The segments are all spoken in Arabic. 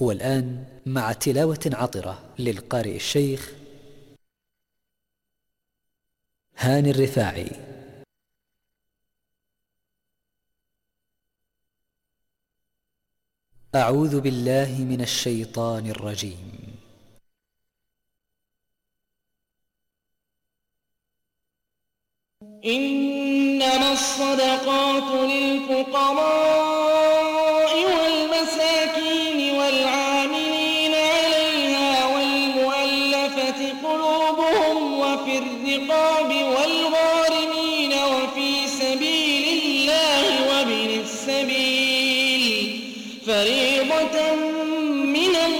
والآن مع تلاوة عطرة للقارئ الشيخ هاني الرفاعي. أعوذ بالله من الشيطان الرجيم. إنما الصدقات للفقراء فريضة من الله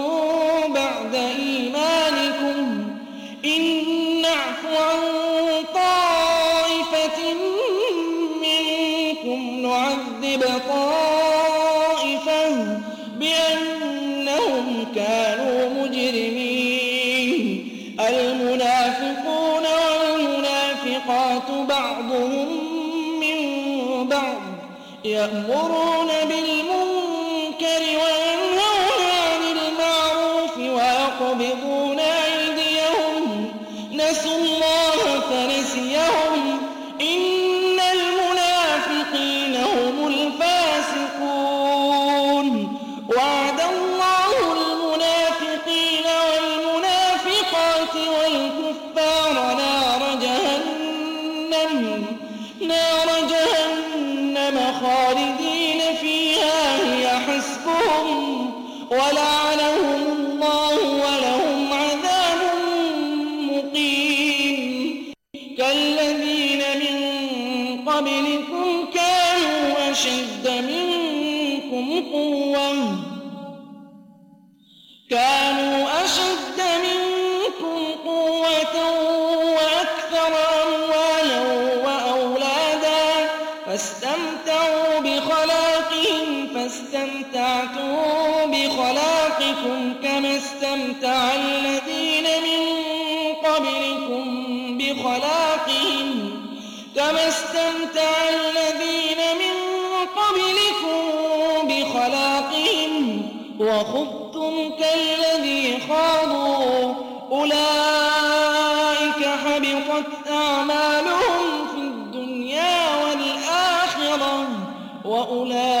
كانوا مجرمين. المنافقون والمنافقات بعضهم من بعض يأمرون بالمعروف قبلكم كانوا أشد منكم قوة. كانوا أشد منكم قوة وأكثر أموالا وأولادا. فاستمتعوا بخلاقهم فاستمتعتم بخلاقكم كما استمتع الذين من قبلكم بخلاقهم. كما استمتع الذين من قبلكم بخلاقهم كالذي خاضوا أولئك حبطت أعمالهم في الدنيا والآخرة وأولئك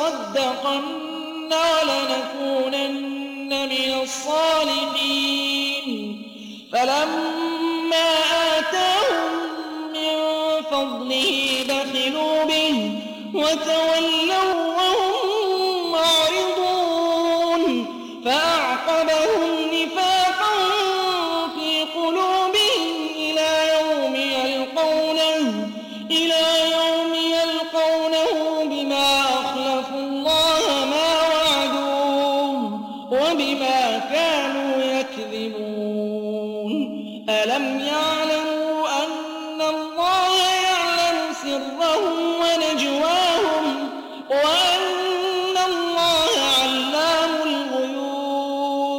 وصدقنا لنكونن من الصالحين فلما آتاهم من فضله بخلوا به وتولوا وهم معرضون فأعقبهم نفاقا في قلوبهم إلى يوم يلقونه إلى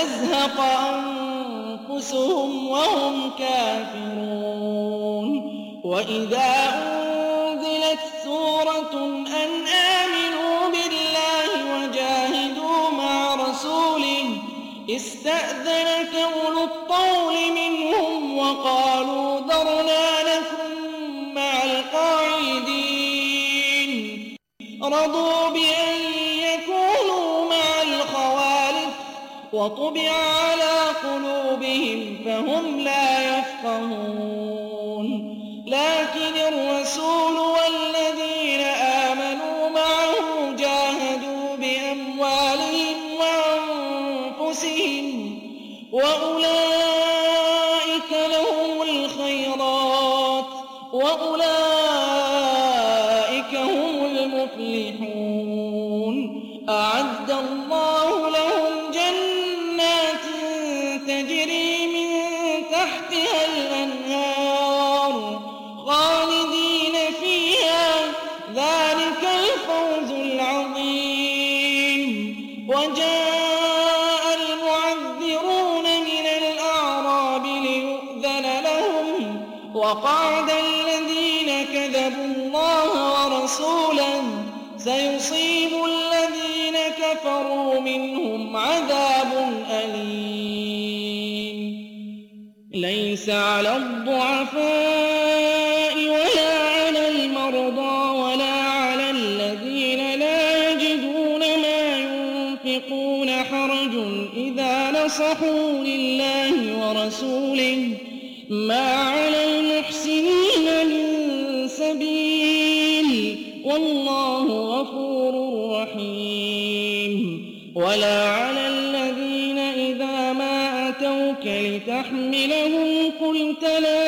تزهق أنفسهم وهم كافرون. وإذا أنزلت سورة أن آمنوا بالله وجاهدوا مع رسوله استأذنك أولو الطول منهم وقالوا ذرنا لكم مع القاعدين. رضوا بأن وطبع على قلوبهم فهم لا يفقهون. لكن الرسول والذين آمنوا معه جاهدوا بأموالهم وأنفسهم وأولئك لهم الخيرات. وأولئك وقعد الذين كذبوا الله ورسولا سيصيب الذين كفروا منهم عذاب أليم. ليس على الضعفاء ولا على المرضى ولا على الذين لا يجدون ما ينفقون حرج إذا نصحوا ولا على الذين إذا ما أتوك لتحملهم قلت لا